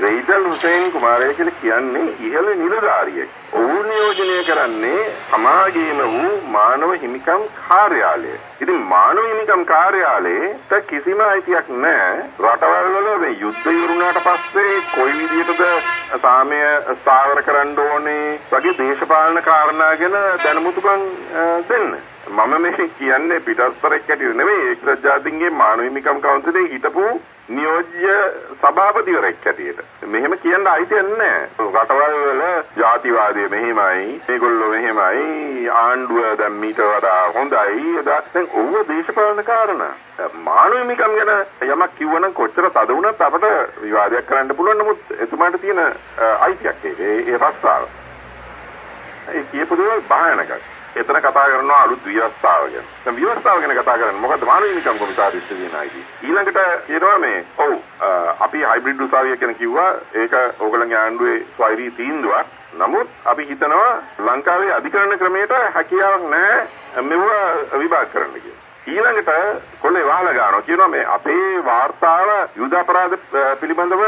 රෙයිදල් හුසේන් කුමාරය කියලා කියන්නේ ඉහළ නිලධාරියෙක්. ඔහු නියෝජනය කරන්නේ සමාජීය වූ මානව හිමිකම් කාර්යාලය. ඉතින් මානව හිමිකම් කාර්යාලයට කිසිම අයිතියක් නැහැ. රටවල් වල මේ යුද්ධ ඉවරුණාට පස්සේ කොයි විදිහටද සාමය ස්ථාවර කරන්න ඕනේ වගේ දේශපාලන කාරණා ගැන දැනුමුතුකම් දෙන්න. මම මේ කියන්නේ පිටස්තරෙක් ඇටියෙ නෙවෙයි ඒකත් ජාතින්ගේ මානව හිමිකම් කවුන්සිලේ හිටපු නියෝජ්‍ය සභාපතිවරයෙක් හැටියට. මෙහෙම කියන්න අයිතියක් නැහැ. රටවල් වල ජාතිවාදය මෙහෙමයි, මේගොල්ලෝ මෙහෙමයි, ආණ්ඩුව දැන් මීට වඩා හොඳයි. දැන් ඔව්ව දේශපාලන කාරණා. මානව හිමිකම් ගැන යමක් කිව්වනම් කොච්චර තද වුණත් අපට විවාදයක් කරන්න පුළුවන්. නමුත් එතුමාට තියෙන අයිතියක් ඒක. ඒ රස්සාව. ඒ කියපු දේවල් භයානකයි. එතන කතා කරනවා අලුත් ව්‍යවස්ථාව ගැන. දැන් ව්‍යවස්ථාව ගැන කතා කරන්නේ මොකද්ද මානව හිමිකම් කොමසාරිස්ට දෙන අයිති. ඊළඟට කියනවා මේ ඔව් අපි හයිබ්‍රිඩ් උසාවිය ගැන කිව්වා ඒක ඕගලන්ගේ ආණ්ඩුවේ ස්වෛරී තීන්දුවක්. නමුත් අපි හිතනවා ලංකාවේ අධිකරණ ක්‍රමයට හැකියාවක් නැහැ මෙව විභාග කරන්න කියලා. ඊළඟට කොල්ලේ වහලා ගන්නවා කියනවා මේ අපේ වාර්තාව යුද අපරාධ පිළිබඳව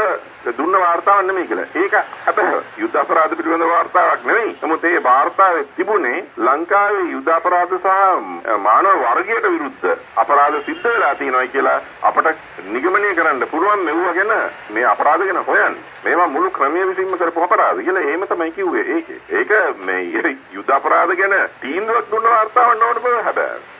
දුන්න වාර්තාවක් නෙමෙයි කියලා. ඒක අපේ යුද අපරාධ පිළිබඳ වාර්තාවක් නෙමෙයි. නමුත් ඒ වාර්තාවේ තිබුණේ ලංකාවේ යුද අපරාධ සහ මානව වර්ගයට විරුද්ධ අපරාධ සිද්ධ වෙලා තියෙනවා කියලා අපට නිගමනය කරන්න පුළුවන් මෙවුව ගැන මේ අපරාධ ගැන හොයන්න. මේවා මුළු ක්‍රමයේ විසින්ම කරපු අපරාධ කියලා එහෙම තමයි කිව්වේ ඒකේ. ඒක මේ යුද අපරාධ ගැන තීන්දුවක් දුන්න වාර්තාවක් නෝඩ බව හැබැයි